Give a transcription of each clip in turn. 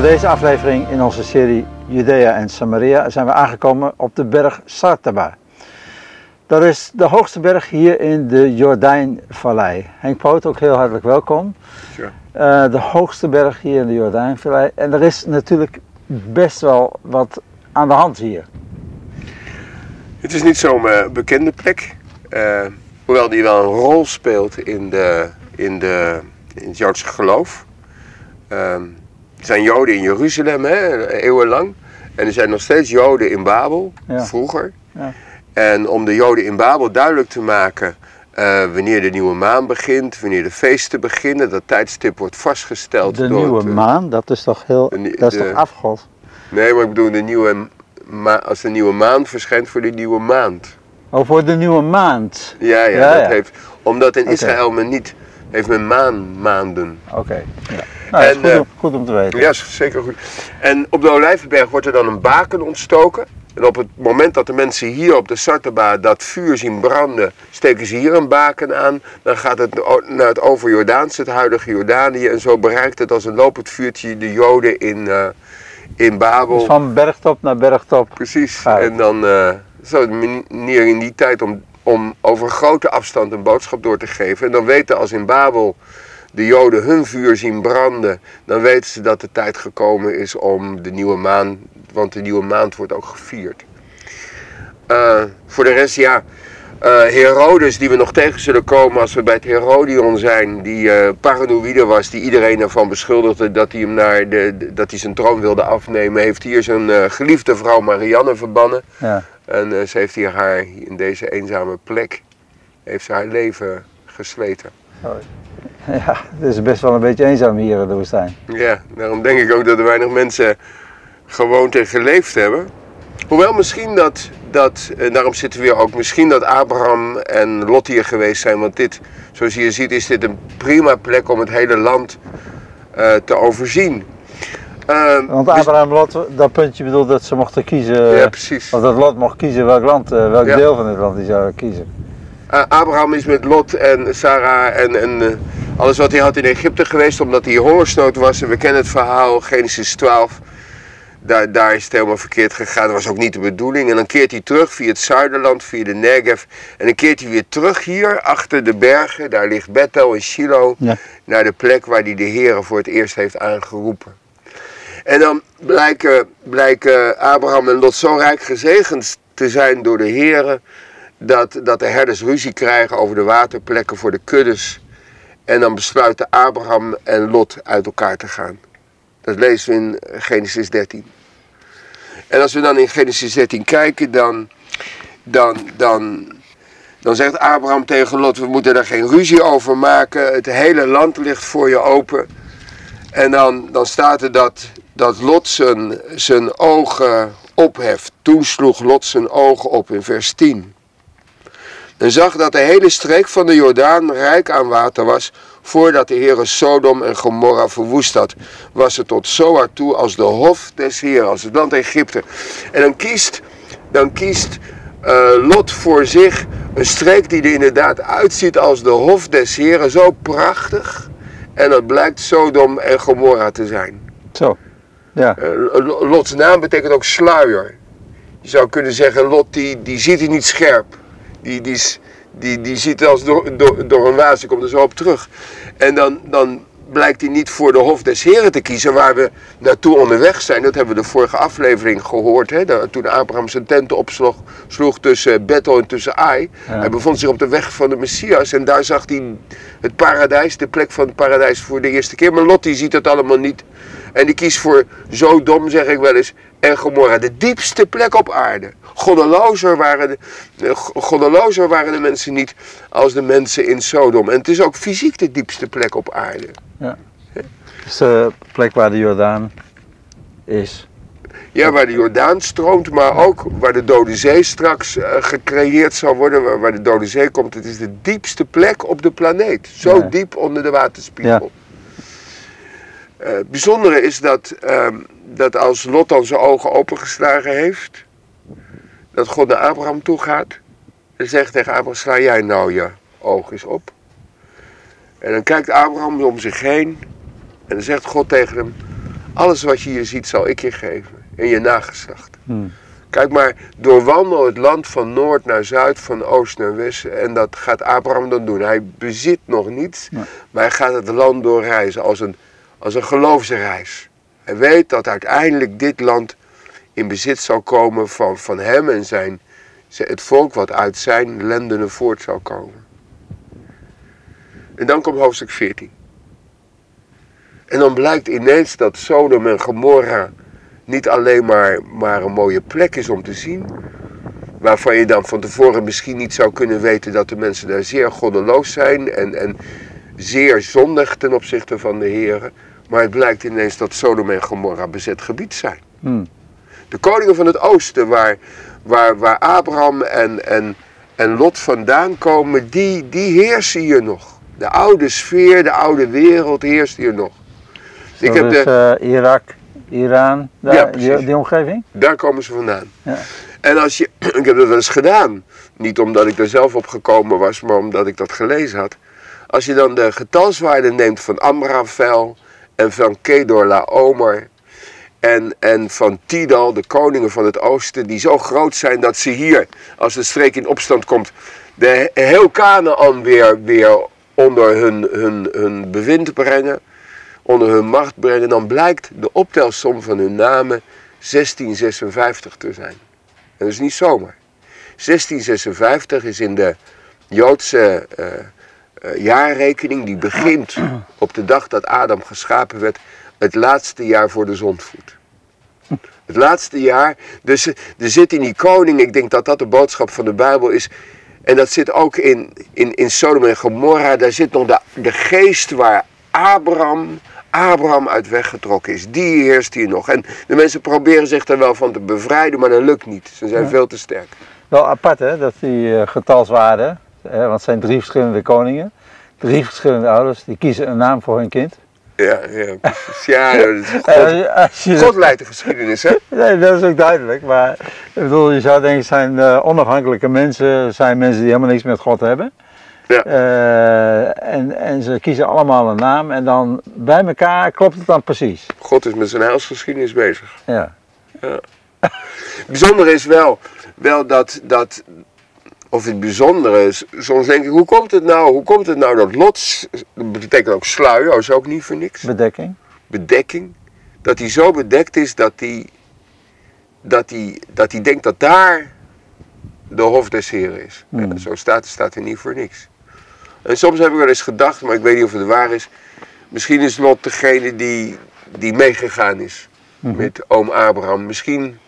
Voor deze aflevering in onze serie Judea en Samaria zijn we aangekomen op de berg Sartaba. Dat is de hoogste berg hier in de Jordijnvallei. Henk Poot, ook heel hartelijk welkom. Sure. Eh, de hoogste berg hier in de Jordijnvallei. En er is natuurlijk best wel wat aan de hand hier. Het is niet zo'n eh, bekende plek. eh, hoewel die wel een rol speelt in, de, in, de, in het Joodse geloof. Ehm, er zijn Joden in Jeruzalem, hè, eeuwenlang. En er zijn nog steeds Joden in Babel, Ja. vroeger. Ja. En om de Joden in Babel duidelijk te maken eh, wanneer de nieuwe maan begint, wanneer de feesten beginnen, dat tijdstip wordt vastgesteld De door nieuwe maan, dat is toch heel. de Dat is de- toch afgod? Nee, maar ik bedoel de nieuwe als de nieuwe maan verschijnt voor de nieuwe maand. Oh, voor de nieuwe maand. Ja, ja, Ja, dat ja. heeft. Omdat in. Israël men niet heeft men maanmaanden. Oké. Ja. Nou, En, goed, eh, om, goed om te weten. Ja, is zeker goed. En op de Olijvenberg wordt er dan een baken ontstoken. En op het moment dat de mensen hier op de Sartaba dat vuur zien branden, steken ze hier een baken aan. Dan gaat het naar het overjordaanse, het huidige Jordanië. En zo bereikt het als een lopend vuurtje de Joden in, eh, in Babel. Dus van bergtop naar bergtop. Precies. Het. En dan eh zo de manier in die tijd om, om over grote afstand een boodschap door te geven. En dan weten als in Babel de Joden hun vuur zien branden, dan weten ze dat de tijd gekomen is om de nieuwe maan, want de nieuwe maand wordt ook gevierd. Eh, voor de rest, ja, eh, Herodes, die we nog tegen zullen komen als we bij het Herodion zijn, die eh paranoïde was, die iedereen ervan beschuldigde dat hij, hem naar de, dat hij zijn troon wilde afnemen, heeft hier zijn geliefde vrouw Marianne verbannen. Ja. En ze heeft hier haar, in deze eenzame plek, heeft ze haar leven gesleten. Ja, het is best wel een beetje eenzaam hier in de woestijn. Ja, daarom denk ik ook dat er weinig mensen gewoond en geleefd hebben. Hoewel misschien dat, dat en daarom zitten we hier ook, misschien dat Abraham en Lot hier geweest zijn. Want dit, zoals je ziet, is dit een prima plek om het hele land eh, te overzien. Ehm, Want dus- Abraham Lot, dat puntje bedoelt dat ze mochten kiezen. ja, precies. Of dat Lot mocht kiezen welk land, eh, welk Ja. deel van het land hij zou kiezen. A- Abraham is met Lot en Sarah en, en eh, alles wat hij had in Egypte geweest, omdat hij hongersnood was. En we kennen het verhaal, Genesis 12. Daar, daar is het helemaal verkeerd gegaan. Dat was ook niet de bedoeling. En dan keert hij terug via het zuiderland, via de Negev. En dan keert hij weer terug hier, achter de bergen. Daar ligt Bethel en Shiloh. Ja. Naar de plek waar hij de Heeren voor het eerst heeft aangeroepen. En dan blijken, blijken Abraham en Lot zo rijk gezegend te zijn door de Heeren dat, dat de herders ruzie krijgen over de waterplekken voor de kuddes. En dan besluiten Abraham en Lot uit elkaar te gaan. Dat lezen we in Genesis 13. En als we dan in Genesis 13 kijken, dan, dan, dan, dan zegt Abraham tegen Lot, we moeten daar geen ruzie over maken. Het hele land ligt voor je open. En dan, dan staat er dat, dat Lot zijn, zijn ogen opheft. Toen sloeg Lot zijn ogen op in vers 10 en zag dat de hele streek van de Jordaan rijk aan water was, voordat de Heere Sodom en Gomorra verwoest had, was het tot Zoar toe als de hof des Heeren, als het land Egypte. En dan kiest, dan kiest eh, Lot voor zich een streek die er inderdaad uitziet als de hof des Heeren, zo prachtig. En dat blijkt Sodom en Gomorra te zijn. Zo. Ja. Eh, Lots naam betekent ook sluier. Je zou kunnen zeggen, Lot die, die ziet het niet scherp. Die, die, die, die ziet als door, door, door een waas, ik kom er zo op terug. En dan, dan blijkt hij niet voor de Hof des Heren te kiezen, waar we naartoe onderweg zijn. Dat hebben we de vorige aflevering gehoord, hè? Toen Abraham zijn tenten opsloeg sloeg tussen Bethel en tussen Ai. Ja. Hij bevond zich op de weg van de Messias en daar zag hij het paradijs, de plek van het paradijs voor de eerste keer. Maar Lot die ziet dat allemaal niet. En die kiest voor zo dom, zeg ik wel eens, en Gomorra. De diepste plek op aarde. Goddelozer waren de, eh, goddelozer waren de mensen niet als de mensen in Sodom. En het is ook fysiek de diepste plek op aarde. Het is de plek waar de Jordaan is. Ja, waar de Jordaan stroomt, maar ook waar de Dode Zee straks eh, gecreëerd zal worden. Waar, de Dode Zee komt. Het is de diepste plek op de planeet. Zo Ja. diep onder de waterspiegel. Eh, het bijzondere is dat, ehm, dat als Lot dan zijn ogen opengeslagen heeft, dat God naar Abraham toe gaat en zegt tegen Abraham, sla jij nou je oog eens op. En dan kijkt Abraham om zich heen en dan zegt God tegen hem, Alles wat je hier ziet zal ik je geven. En je nageslacht. Hmm. Kijk maar, doorwandel het land van noord naar zuid, van oost naar west. En dat gaat Abraham dan doen. Hij bezit nog niets, Nee. maar hij gaat het land doorreizen als een, als een geloofsreis. Hij weet dat uiteindelijk dit land in bezit zal komen van, van hem en zijn, het volk wat uit zijn lendenen voort zal komen. En dan komt hoofdstuk 14. En dan blijkt ineens dat Sodom en Gomorra niet alleen maar, maar een mooie plek is om te zien. Waarvan je dan van tevoren misschien niet zou kunnen weten dat de mensen daar zeer goddeloos zijn en, en zeer zondig ten opzichte van de Heer. Maar het blijkt ineens dat Sodom en Gomorra bezet gebied zijn. Hmm. De koningen van het oosten, waar, waar, waar Abraham en, en, en Lot vandaan komen, die, die heersen hier nog. De oude sfeer, de oude wereld heerst hier nog. Ik heb dus de, eh, Irak, Iran, daar, Ja, die, precies. die omgeving? daar komen ze vandaan. Ja. En als je, ik heb dat wel eens gedaan. Niet omdat ik er zelf op gekomen was, maar omdat ik dat gelezen had. Als je dan de getalswaarde neemt van Amraphel en van Kedor Laomer en, en van Tidal, de koningen van het oosten, die zo groot zijn dat ze hier, als de streek in opstand komt, de heel Canaan weer, weer onder hun, hun, hun bewind brengen, onder hun macht brengen, dan blijkt de optelsom van hun namen 1656 te zijn. En dat is niet zomaar. 1656 is in de Joodse eh, jaarrekening, die begint op de dag dat Adam geschapen werd, het laatste jaar voor de zondvloed. Het laatste jaar, dus er zit in die koning, ik denk dat dat de boodschap van de Bijbel is. En dat zit ook in, in, in Sodom en Gomorra, daar zit nog de, de geest waar Abraham, Abraham uit weggetrokken is. Die heerst hier nog. En de mensen proberen zich er wel van te bevrijden, maar dat lukt niet. Ze zijn Ja. veel te sterk. Wel apart hè, dat die eh, getalswaarden, hè, want het zijn drie verschillende koningen, drie verschillende ouders, die kiezen een naam voor hun kind. Ja, ja, precies. Ja, God, God leidt de geschiedenis, hè? Nee, dat is ook duidelijk. Maar ik bedoel, je zou denken, het zijn eh, onafhankelijke mensen, zijn mensen die helemaal niks met God hebben. Ja. Eh, en, en ze kiezen allemaal een naam en dan bij elkaar klopt het dan precies. God is met zijn heilsgeschiedenis bezig. Ja. bijzondere is wel, wel dat, dat, of het bijzondere is, soms denk ik, hoe komt het nou, hoe komt het nou dat Lot, dat betekent ook sluier, is ook niet voor niks, Bedekking. bedekking, dat hij zo bedekt is dat hij, dat hij, dat hij denkt dat daar de hof des heren is. Hmm. Zo staat, staat er niet voor niks. En soms heb ik wel eens gedacht, maar ik weet niet of het waar is, misschien is Lot degene die, die meegegaan is Mhm. met oom Abraham. Misschien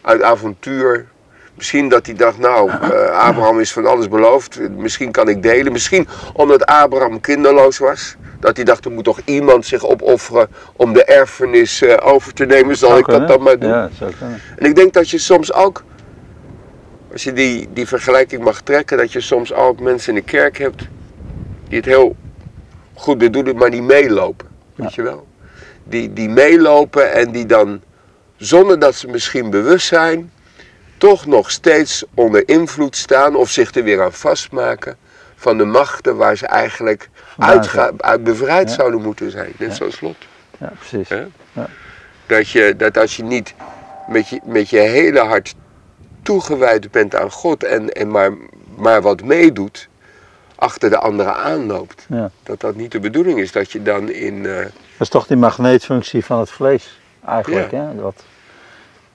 uit avontuur. Misschien dat hij dacht, nou, eh, Abraham is van alles beloofd. Misschien kan ik delen. Misschien omdat Abraham kinderloos was. Dat hij dacht, er moet toch iemand zich opofferen om de erfenis eh, over te nemen. Zal ik dat dan maar doen? Ja, zou kunnen. En ik denk dat je soms ook, als je die, die vergelijking mag trekken, dat je soms ook mensen in de kerk hebt die het heel goed bedoelen, maar die meelopen. Weet je wel? Die, die meelopen en die dan, zonder dat ze misschien bewust zijn, toch nog steeds onder invloed staan of zich er weer aan vastmaken van de machten waar ze eigenlijk uit bevrijd Ja. zouden moeten zijn. Net Ja. zoals Lot. Ja, precies. Ja. Dat, je, dat als je niet met je, met je hele hart toegewijd bent aan God en, en maar, maar wat meedoet, achter de anderen aanloopt. Ja. Dat dat niet de bedoeling is dat je dan in. eh, Dat is toch die magneetfunctie van het vlees eigenlijk. Ja. Hè? Dat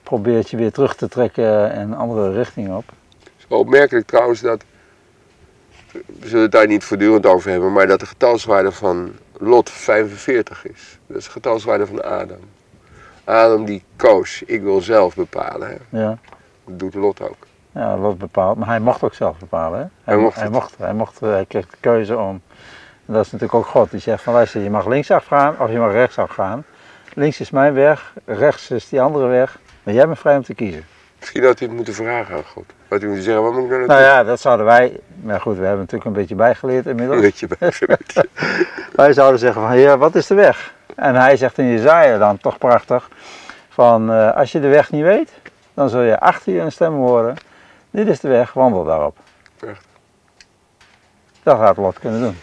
probeert je weer terug te trekken in een andere richting op. Het is wel opmerkelijk trouwens dat. We zullen het daar niet voortdurend over hebben, maar dat de getalswaarde van Lot 45 is. Dat is de getalswaarde van Adam. Adam die koos, ik wil zelf bepalen. Hè. Ja. Dat doet Lot ook. Ja, dat wordt bepaald. Maar hij mocht ook zelf bepalen. Hè? Hij mocht hij, mocht, hij mocht, eh, hij kreeg de keuze om. En dat is natuurlijk ook God. Die zegt van luister, je mag linksaf gaan of je mag rechtsaf gaan. Links is mijn weg, rechts is die andere weg. Maar jij bent vrij om te kiezen. Misschien had hij het moeten vragen aan God. Had hij moeten zeggen, wat moet ik nou Nou ja, dat zouden wij. Maar goed, we hebben natuurlijk een beetje bijgeleerd inmiddels. Weet je, bij- Wij zouden zeggen van heer, wat is de weg? En hij zegt in Jezaja dan toch prachtig. Van eh, als je de weg niet weet, dan zul je achter je een stem horen. Dit is de weg, wandel daarop. Prachtig. Dat gaat Lot kunnen doen.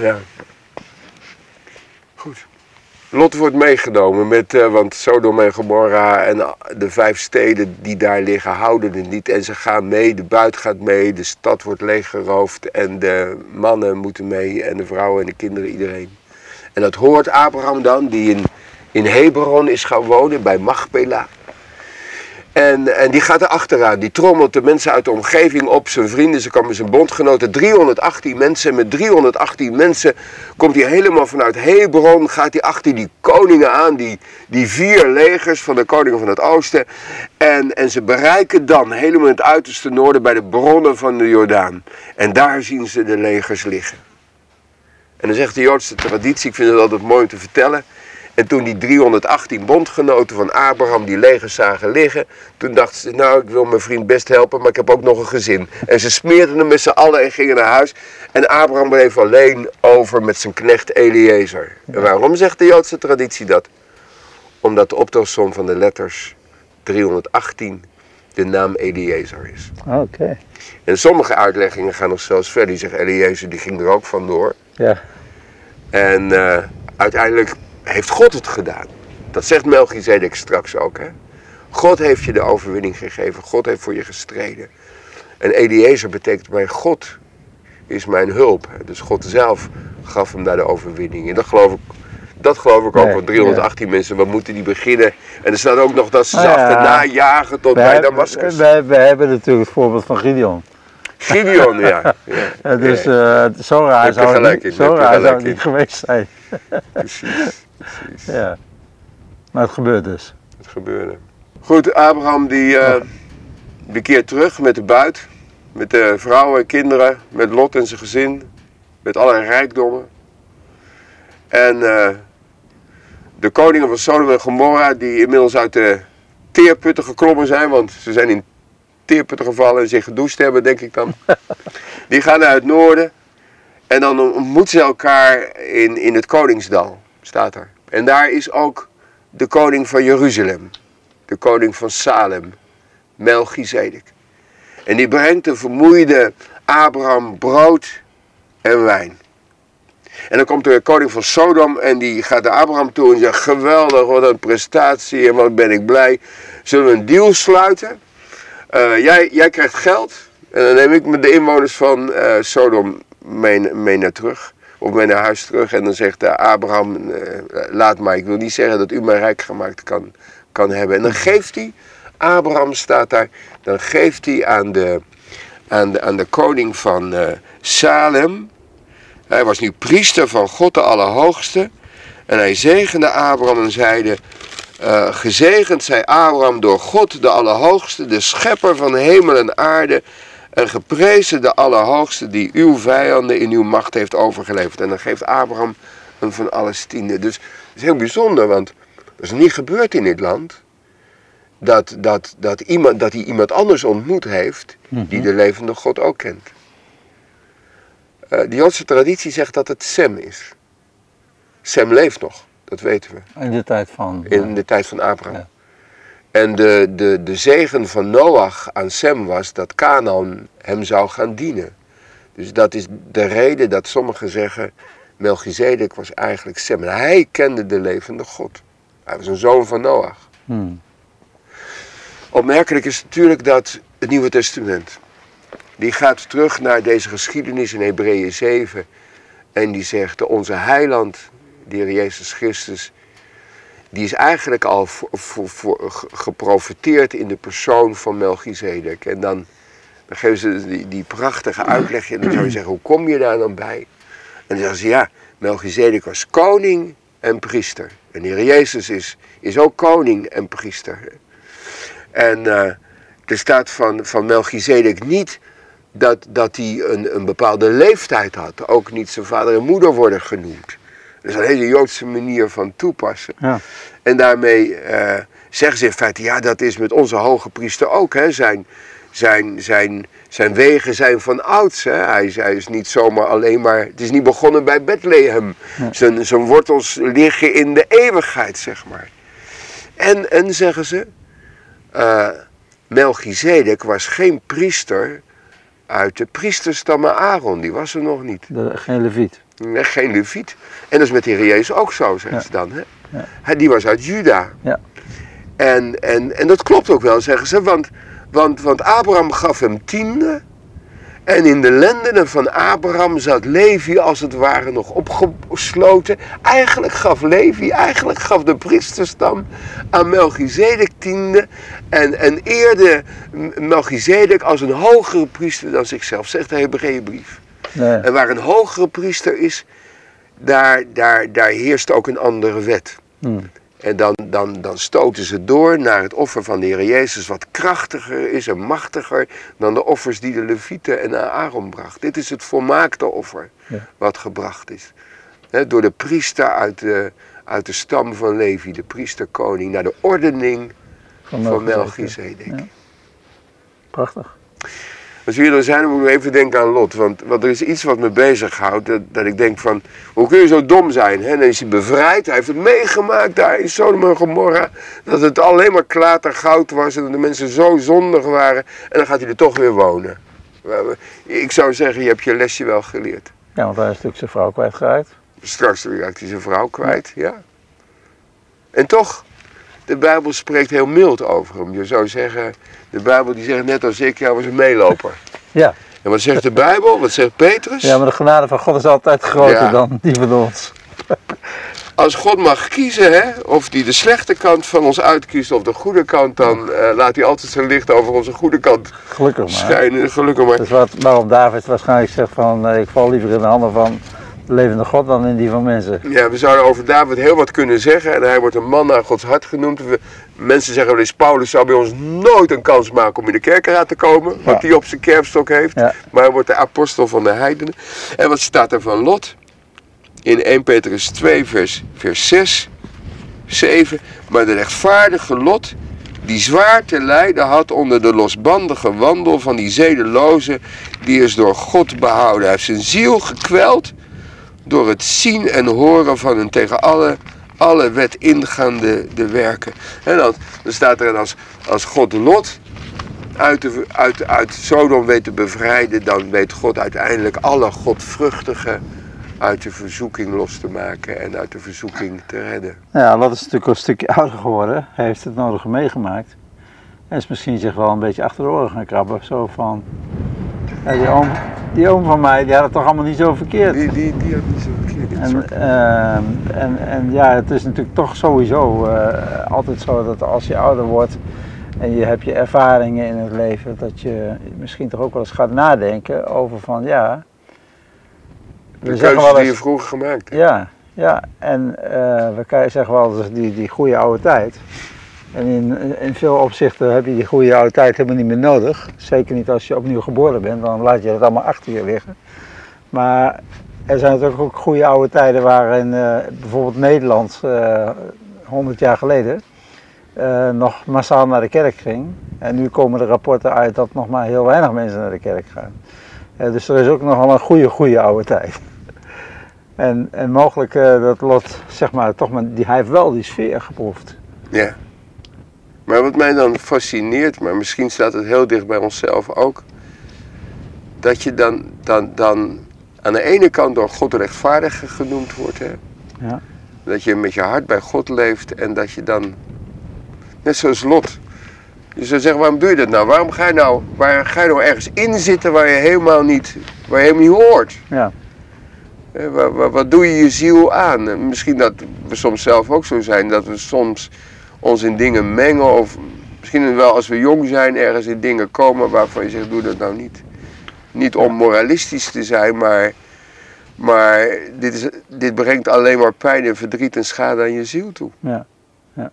Ja. Goed. Lot wordt meegenomen, met, uh, want Sodom en Gomorra en de vijf steden die daar liggen houden het niet. En ze gaan mee, de buit gaat mee, de stad wordt leeggeroofd en de mannen moeten mee en de vrouwen en de kinderen, iedereen. En dat hoort Abraham dan, die in, in Hebron is gaan wonen, bij Machpela. En, en die gaat er achteraan. Die trommelt de mensen uit de omgeving op, zijn vrienden, ze komen zijn bondgenoten. 318 mensen. Met 318 mensen komt hij helemaal vanuit Hebron. Gaat hij achter die koningen aan, die, die vier legers van de koningen van het oosten. En, en ze bereiken dan helemaal het uiterste noorden bij de bronnen van de Jordaan. En daar zien ze de legers liggen. En dan zegt de Joodse traditie, ik vind het altijd mooi om te vertellen. En toen die 318 bondgenoten van Abraham die legers zagen liggen, toen dachten ze, nou ik wil mijn vriend best helpen, maar ik heb ook nog een gezin. En ze smeerden hem met z'n allen en gingen naar huis. En Abraham bleef alleen over met zijn knecht Eliezer. En waarom zegt de Joodse traditie dat? Omdat de optelsom van de letters 318 de naam Eliezer is. Oké. En sommige uitleggingen gaan nog zelfs verder. Die zeggen Eliezer die ging er ook vandoor. Ja. En uh, uiteindelijk heeft God het gedaan. Dat zegt Melchizedek straks ook. Hè? God heeft je de overwinning gegeven. God heeft voor je gestreden. En Eliezer betekent bij God is mijn hulp. Dus God zelf gaf hem daar de overwinning. En dat geloof ik, dat geloof ik ook. Nee, 318 mensen, we moeten die beginnen. En er staat ook nog dat ze nou, achterna jagen tot bij Damascus. Wij, wij hebben natuurlijk het voorbeeld van Gideon. Gideon, ja. ja. dus uh, zo raar zou het niet, zo raar zou niet geweest zijn. Precies. Precies. Ja. Maar het gebeurt dus. Het gebeurde. Goed, Abraham die, uh, die keert terug met de buit. Met de vrouwen en kinderen. Met Lot en zijn gezin. Met alle rijkdommen. En uh, de koningen van Sodom en Gomorra die inmiddels uit de teerputten geklommen zijn. Want ze zijn in teerputten gevallen en zich gedoucht hebben, denk ik dan. Die gaan naar het noorden. En dan ontmoeten ze elkaar in, in het Koningsdal staat er. En daar is ook de koning van Jeruzalem, de koning van Salem, Melchizedek. En die brengt de vermoeide Abraham brood en wijn. En dan komt de koning van Sodom en die gaat naar Abraham toe en zegt: Geweldig, wat een prestatie en wat ben ik blij. Zullen we een deal sluiten? Uh, jij, jij krijgt geld en dan neem ik met de inwoners van uh, Sodom mee, mee naar terug of mee naar huis terug. En dan zegt uh, Abraham, uh, laat maar, ik wil niet zeggen dat u mij rijk gemaakt kan, kan hebben. En dan geeft hij, Abraham staat daar, dan geeft hij aan de, aan de, aan de koning van uh, Salem. Hij was nu priester van God de Allerhoogste. En hij zegende Abraham en zeide, uh, gezegend zij Abraham door God de Allerhoogste, de schepper van hemel en aarde, en geprezen de Allerhoogste die uw vijanden in uw macht heeft overgeleverd. En dan geeft Abraham een van alles tiende. Dus het is heel bijzonder, want dat is niet gebeurd in dit land. Dat, dat, dat, iemand, dat hij iemand anders ontmoet heeft die de levende God ook kent. Uh, de Joodse traditie zegt dat het Sem is. Sem leeft nog, dat weten we. In de tijd van... In de tijd van Abraham. Ja. En de, de, de zegen van Noach aan Sem was dat Canaan hem zou gaan dienen. Dus dat is de reden dat sommigen zeggen, Melchizedek was eigenlijk Sem. En hij kende de levende God. Hij was een zoon van Noach. Hmm. Opmerkelijk is natuurlijk dat het Nieuwe Testament, die gaat terug naar deze geschiedenis in Hebreeën 7. En die zegt, onze heiland, de Heer Jezus Christus, die is eigenlijk al voor, geprofiteerd in de persoon van Melchizedek. En dan, dan geven ze die, prachtige uitleg en dan zou je zeggen, hoe kom je daar dan bij? En dan zeggen ze, ja, Melchizedek was koning en priester. En de Heer Jezus is, is ook koning en priester. En uh, er staat van, van Melchizedek niet dat, dat hij een, een bepaalde leeftijd had. Ook niet zijn vader en moeder worden genoemd. Dat is een hele Joodse manier van toepassen. Ja. En daarmee uh, zeggen ze in feite, ja dat is met onze hoge priester ook. Hè. Zijn, zijn, zijn, zijn wegen zijn van ouds. Hè. Hij, hij is niet zomaar alleen maar, het is niet begonnen bij Bethlehem. Ja. Zijn, zijn wortels liggen in de eeuwigheid, zeg maar. En, en zeggen ze, uh, Melchizedek was geen priester uit de priesterstammen Aaron, die was er nog niet. De, geen leviet. Geen leviet. En dat is met Jezus ook zo, zeggen ja. ze dan. Hè? Ja. Hij- Die was uit Juda. Ja. En, en, en dat klopt ook wel, zeggen ze. Want, want, want Abraham gaf hem tiende. En in de lendenen van Abraham zat Levi als het ware nog opgesloten. Eigenlijk gaf Levi, eigenlijk gaf de priesterstam aan Melchizedek tiende. En, en eerde Melchizedek als een hogere priester dan zichzelf, zegt de Hebreeënbrief. Nee. En waar een hogere priester is, daar, daar, daar heerst ook een andere wet. Hm. En dan, dan, dan stoten ze door naar het offer van de Heer Jezus, wat krachtiger is en machtiger dan de offers die de Levieten en Aaron bracht. Dit is het volmaakte offer Ja. wat gebracht is. Door de priester uit de, uit de stam van Levi, de priesterkoning, naar de ordening Van. Melchizedek. Ja. Prachtig. Als hier dan zijn, dan moet ik even denken aan Lot. Want, want er is iets wat me bezighoudt. Dat, dat ik denk van, hoe kun je zo dom zijn? Hè? Dan is hij bevrijd. Hij heeft het meegemaakt daar in Sodom en Gomorra. Dat het alleen maar klatergoud was. En dat de mensen zo zondig waren. En dan gaat hij er toch weer wonen. Ik zou zeggen, je hebt je lesje wel geleerd. Ja, want hij is natuurlijk zijn vrouw kwijtgeraakt. Straks raakt hij zijn vrouw kwijt. Ja. En toch, de Bijbel spreekt heel mild over hem. Je zou zeggen, de Bijbel die zegt net als ik, ja, was een meeloper. Ja. En wat zegt de Bijbel? Wat zegt Petrus? ja, maar de genade van God is altijd groter Ja. dan die van ons. Als God mag kiezen, hè, of hij de slechte kant van ons uitkiest of de goede kant, dan eh, laat hij altijd zijn licht over onze goede kant Gelukkig maar. schijnen. Gelukkig maar. Dat is wat, waarom David waarschijnlijk zegt van eh, ik val liever in de handen van levende God dan in die van mensen. Ja, we zouden over David heel wat kunnen zeggen. En hij wordt een man naar Gods hart genoemd. We- mensen zeggen wel eens, Paulus zou bij ons nooit een kans maken om in de kerkenraad te komen. Wat hij op zijn kerfstok heeft. Ja. Maar hij wordt de apostel van de heidenen. En wat staat er van Lot? In 1 Petrus 2 vers, vers 6, 7. Maar de rechtvaardige Lot, die zwaar te lijden had onder de losbandige wandel van die zedeloze, die is door God behouden. Hij heeft zijn ziel gekweld door het zien en horen van een tegen alle, alle wet ingaande de werken. En dan, dan staat er als, als God Lot uit, de, uit, uit Sodom weet te bevrijden, dan weet God uiteindelijk alle godvruchtigen uit de verzoeking los te maken en uit de verzoeking te redden. Ja, Lot is natuurlijk een stukje ouder geworden. Hij heeft het nodige meegemaakt. En is misschien zich wel een beetje achter de oren gaan krabben. Zo van, ja, die, oom, die oom van mij, die had het toch allemaal niet zo verkeerd. Die, die, die had niet zo verkeerd. En, ehm, en, en ja, het is natuurlijk toch sowieso eh, altijd zo dat als je ouder wordt en je hebt je ervaringen in het leven, dat je misschien toch ook wel eens gaat nadenken over van ja. de We zeggen keuzes wel die je vroeger gemaakt hebt. ja, ja, en eh, we zeggen wel eens die, die goede oude tijd. En in, veel opzichten heb je die goede oude tijd helemaal niet meer nodig. Zeker niet als je opnieuw geboren bent, dan laat je het allemaal achter je liggen. Maar er zijn natuurlijk ook goede oude tijden waarin eh, bijvoorbeeld Nederland eh 100 jaar geleden eh, nog massaal naar de kerk ging. En nu komen de rapporten uit dat nog maar heel weinig mensen naar de kerk gaan. Eh, dus er is ook nogal een goede, goede oude tijd. En, en mogelijk eh, dat Lot, zeg maar, toch maar, die, hij heeft wel die sfeer geproefd. Ja. Maar wat mij dan fascineert, maar misschien staat het heel dicht bij onszelf ook, dat je dan, dan, dan aan de ene kant door God rechtvaardige genoemd wordt. Hè? Ja. Dat je met je hart bij God leeft en dat je dan, net zoals Lot, je zou zeggen, waarom doe je dat nou? Waarom ga je nou, waar ga je nou ergens in zitten waar je helemaal niet, waar je helemaal niet hoort? Ja. Wat doe je je ziel aan? En Misschien dat we soms zelf ook zo zijn, dat we soms ons in dingen mengen. Of misschien wel als we jong zijn ergens in dingen komen waarvan je zegt, doe dat nou niet. Niet om moralistisch te zijn, maar, maar dit, is, dit brengt alleen maar pijn en verdriet en schade aan je ziel toe. Ja. ja.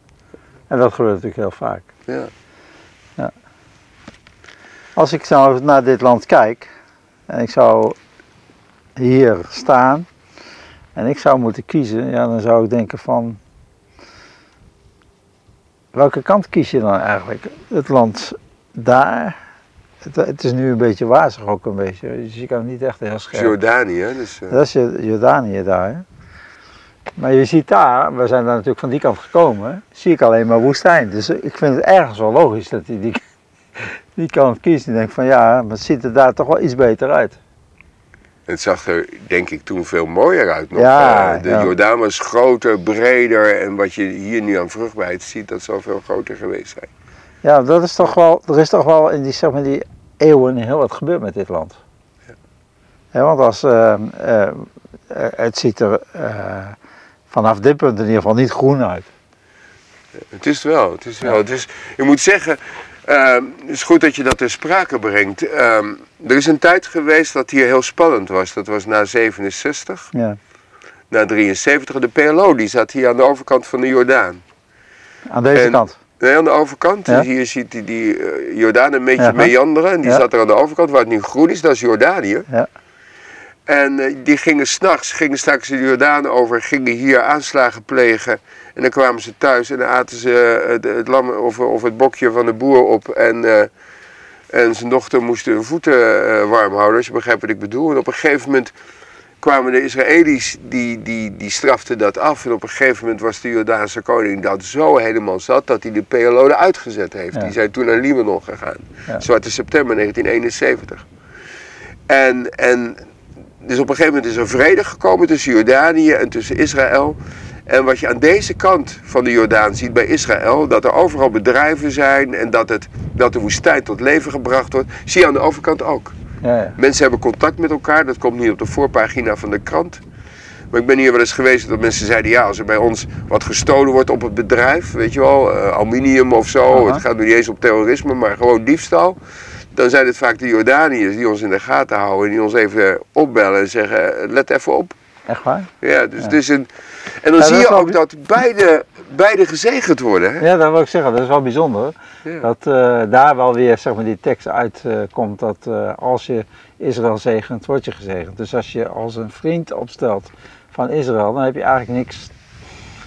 En dat gebeurt natuurlijk heel vaak. Ja. Als ik zo naar dit land kijk en ik zou hier staan en ik zou moeten kiezen, ja, dan zou ik denken van welke kant kies je dan eigenlijk? Het land daar. Het, het is nu een beetje wazig ook een beetje, dus je kan het niet echt heel scherp. Jordanië, dus, eh, Dat is Jo- Jordanië daar. Hè? Maar je ziet daar, we zijn daar natuurlijk van die kant gekomen, zie ik alleen maar woestijn. Dus ik vind het ergens wel logisch dat hij die, die kant kiest. Ik denk van ja, maar het ziet er daar toch wel iets beter uit. Het zag er denk ik toen veel mooier uit. Nog. Ja, Eh, de ja. Jordaan was groter, breder en wat je hier nu aan vruchtbaarheid ziet, dat zal veel groter geweest zijn. Ja, dat is toch wel, er is toch wel in die, zeg maar, die eeuwen heel wat gebeurd met dit land. Ja, want als, eh, eh, het ziet er eh, vanaf dit punt in ieder geval niet groen uit. Het is wel, het is wel. Het is, je moet zeggen, ehm, het is goed dat je dat ter sprake brengt. Ehm, er is een tijd geweest dat hier heel spannend was. Dat was na 67, Ja. na 73. De PLO die zat hier aan de overkant van de Jordaan. Aan deze En- kant. Nee, aan de overkant. Ja. Dus hier ziet die, die eh, Jordaan een beetje Ja. meanderen. En die zat er aan de overkant, waar het nu groen is, dat is Jordanië. Ja. En eh, die gingen s'nachts, gingen straks de Jordaan over, gingen hier aanslagen plegen. En dan kwamen ze thuis en dan aten ze eh, het, het lam of, of het bokje van de boer op. En, eh, en zijn dochter moest hun voeten eh, warm houden, als je begrijpt wat ik bedoel. En op een gegeven moment kwamen de Israëli's, die, die, die straften dat af. En op een gegeven moment was de Jordaanse koning dat zo helemaal zat dat hij de PLO eruit gezet heeft. Ja. Die zijn toen naar Libanon gegaan. Ja. Zwarte september 1971. En, en dus op een gegeven moment is er vrede gekomen tussen Jordanië en tussen Israël. En wat je aan deze kant van de Jordaan ziet bij Israël, dat er overal bedrijven zijn en dat, het, dat de woestijn tot leven gebracht wordt, zie je aan de overkant ook. Ja, ja. Mensen hebben contact met elkaar, dat komt niet op de voorpagina van de krant. Maar ik ben hier wel eens geweest dat mensen zeiden, ja, als er bij ons wat gestolen wordt op het bedrijf, weet je wel, eh, aluminium of zo, Aha. het gaat nu niet eens om terrorisme, maar gewoon diefstal. Dan zijn het vaak de Jordaniërs die ons in de gaten houden en die ons even opbellen en zeggen, let even op. Echt waar? Ja, dus Ja. het is een... En dan Ja, zie je ook dat beide, beide gezegend worden. Hè? Ja, dat wil ik zeggen. Dat is wel bijzonder. Ja. Dat eh, daar wel weer zeg maar, die tekst uitkomt dat eh, als je Israël zegent, word je gezegend. Dus als je als een vriend opstelt van Israël, dan heb je eigenlijk niks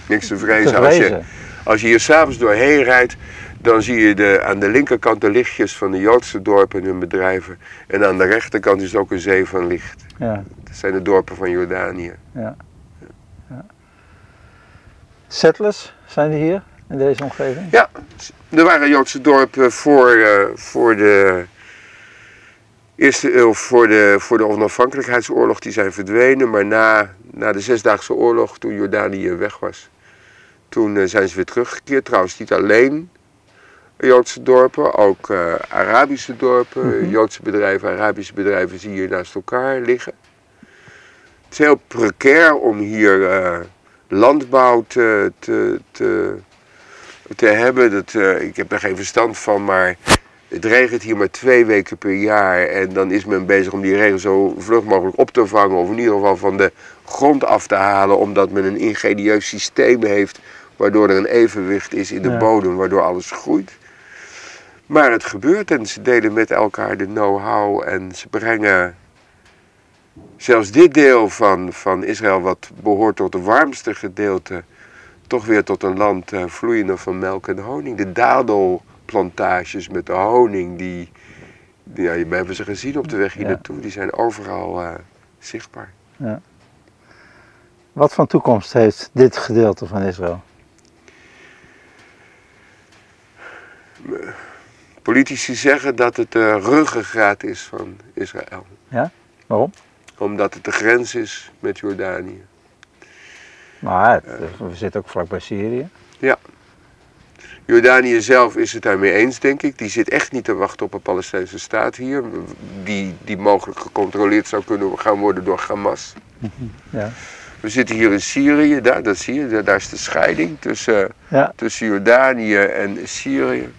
Niks te te vrezen. Als je, als je hier s'avonds doorheen rijdt, dan zie je de, aan de linkerkant de lichtjes van de Joodse dorpen en hun bedrijven. En aan de rechterkant is ook een zee van licht. Ja, Dat zijn de dorpen van Jordanië. ja. Settlers zijn die hier in deze omgeving? Ja, er waren Joodse dorpen voor, eh, voor de eerste eeuw, voor de, voor de onafhankelijkheidsoorlog, die zijn verdwenen. Maar na, na de Zesdaagse Oorlog, toen Jordanië weg was, toen eh, zijn ze weer teruggekeerd. Trouwens, niet alleen Joodse dorpen, ook eh, Arabische dorpen, Mhm. Joodse bedrijven, Arabische bedrijven zie je hier naast elkaar liggen. Het is heel precair om hier landbouw te, te, te, te hebben. Dat, eh, ik heb er geen verstand van, maar het regent hier maar twee weken per jaar. En dan is men bezig om die regen zo vlug mogelijk op te vangen. Of in ieder geval van de grond af te halen. Omdat men een ingenieus systeem heeft. Waardoor er een evenwicht is in de Ja. bodem. Waardoor alles groeit. Maar het gebeurt en ze delen met elkaar de know-how. En ze brengen zelfs dit deel van, van Israël, wat behoort tot het warmste gedeelte, toch weer tot een land eh, vloeiende van melk en honing. De dadelplantages met de honing, die, die ja, we hebben ze gezien op de weg hier Ja. naartoe, die zijn overal eh, zichtbaar. Wat voor toekomst heeft dit gedeelte van Israël? Politici zeggen dat het de ruggengraat is van Israël, Waarom? Omdat het de grens is met Jordanië. Maar het, we zitten ook vlakbij Syrië. Jordanië zelf is het daarmee eens, denk ik. Die zit echt niet te wachten op een Palestijnse staat hier, die, die mogelijk gecontroleerd zou kunnen gaan worden door Hamas. Ja. We zitten hier in Syrië, daar, dat zie je, daar, daar is de scheiding tussen, Ja. tussen Jordanië en Syrië.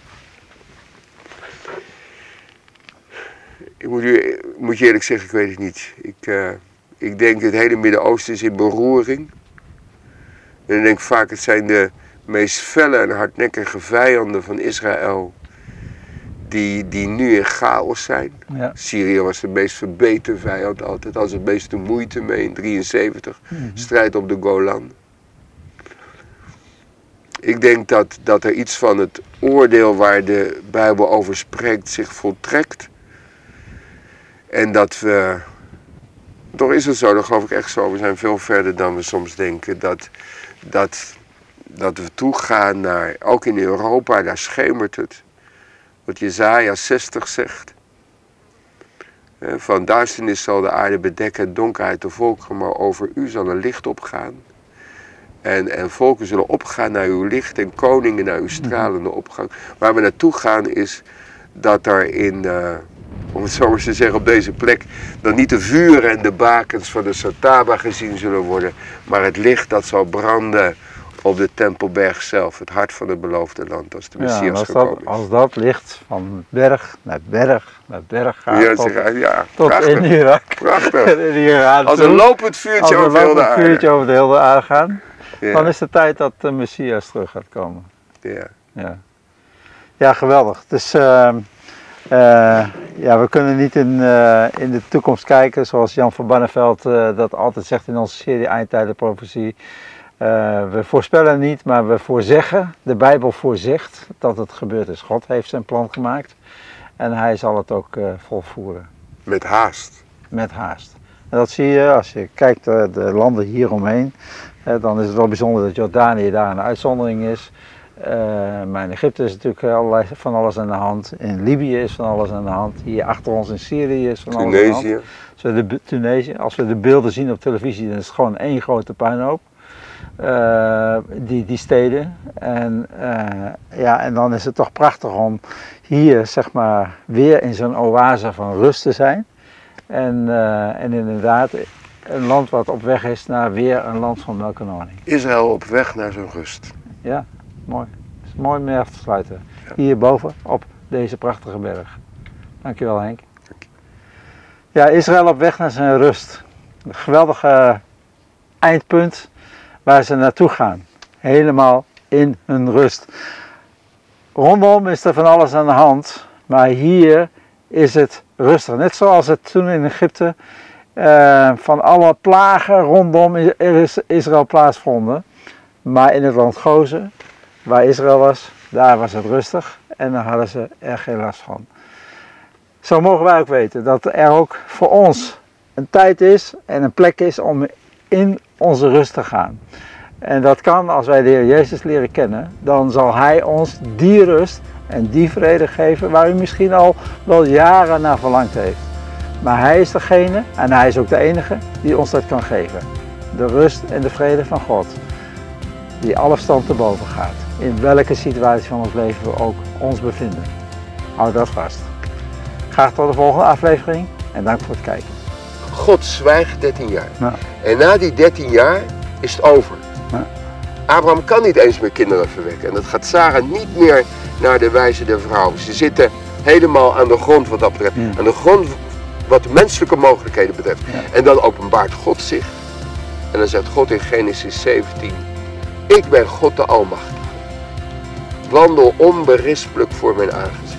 Ik moet, u, moet je eerlijk zeggen, ik weet het niet. Ik, eh, ik denk het hele Midden-Oosten is in beroering. En ik denk vaak het zijn de meest felle en hardnekkige vijanden van Israël die, die nu in chaos zijn. Ja. Syrië was de meest verbeten vijand altijd, had het meeste moeite mee in 73 Mhm. strijd op de Golan. Ik denk dat, dat er iets van het oordeel waar de Bijbel over spreekt zich voltrekt. En dat we, toch is het zo, dat geloof ik echt zo, we zijn veel verder dan we soms denken. Dat, dat, dat we toegaan naar, ook in Europa, daar schemert het. Wat Jezaja 60 zegt. Van duisternis zal de aarde bedekken en donkerheid de volkeren, maar over u zal een licht opgaan. En, en volken zullen opgaan naar uw licht en koningen naar uw stralende opgang. Waar we naartoe gaan is dat er in, eh, om het zo maar te zeggen, op deze plek, dan niet de vuren en de bakens van de Sataba gezien zullen worden, maar het licht dat zal branden op de Tempelberg zelf, het hart van het beloofde land, als de Ja, Messias als gekomen dat, is. als dat licht van berg naar berg naar berg gaat, Ja, tot, ja, tot prachtig, in Irak. prachtig. in Iran Als een lopend als vuurtje over de vuurtje aarde. over de hele aarde gaan, Ja, dan is het tijd dat de Messias terug gaat komen. ja. Ja, ja geweldig. Dus eh, ja, we kunnen niet in, eh, in de toekomst kijken zoals Jan van Barneveld eh, dat altijd zegt in onze serie Eindtijden Profetie. Eh, we voorspellen niet, maar we voorzeggen. De Bijbel voorzegt dat het gebeurd is. God heeft zijn plan gemaakt en hij zal het ook eh, volvoeren Met haast. met haast. En dat zie je als je kijkt eh, de landen hieromheen. Eh, dan is het wel bijzonder dat Jordanië daar een uitzondering is. Eh, maar in Egypte is natuurlijk eh, allerlei, van alles aan de hand. In Libië is van alles aan de hand. Hier achter ons in Syrië is van alles aan de hand. Tunesië. Als we, de, Tunesië, als we de beelden zien op televisie, dan is het gewoon één grote puinhoop. Eh, die, die steden. En, ja, en dan is het toch prachtig om hier zeg maar, weer in zo'n oase van rust te zijn. En, en inderdaad, een land wat op weg is naar weer een land van melk en honing. Israël op weg naar zijn rust. Ja, mooi. Het is mooi om mee af te sluiten. Hierboven op deze prachtige berg. Dankjewel Henk. Ja, Israël op weg naar zijn rust. Een geweldige eindpunt waar ze naartoe gaan. Helemaal in hun rust. Rondom is er van alles aan de hand, maar hier is het rustig. Net zoals het toen in Egypte eh, van alle plagen rondom is- is Israël plaatsvonden. Maar in het land Gozen, waar Israël was, daar was het rustig en daar hadden ze er geen last van. Zo mogen wij ook weten dat er ook voor ons een tijd is en een plek is om in onze rust te gaan. En dat kan als wij de Heer Jezus leren kennen, dan zal Hij ons die rust en die vrede geven waar u misschien al wel jaren naar verlangd heeft. Maar Hij is degene en Hij is ook de enige die ons dat kan geven. De rust en de vrede van God die alle stand te boven gaat. In welke situatie van ons leven we ook ons bevinden. Houd dat vast. Graag tot de volgende aflevering en dank voor het kijken. God zwijgt 13 jaar. Ja. En na die 13 jaar is het over. Ja. Abraham kan niet eens meer kinderen verwekken. En dat gaat Sarah niet meer naar de wijze der vrouw. Ze zitten helemaal aan de grond wat dat betreft. Ja. Aan de grond wat de menselijke mogelijkheden betreft. En dan openbaart God zich. En dan zegt God in Genesis 17. Ik ben God de Wandel onberispelijk voor mijn aangezicht.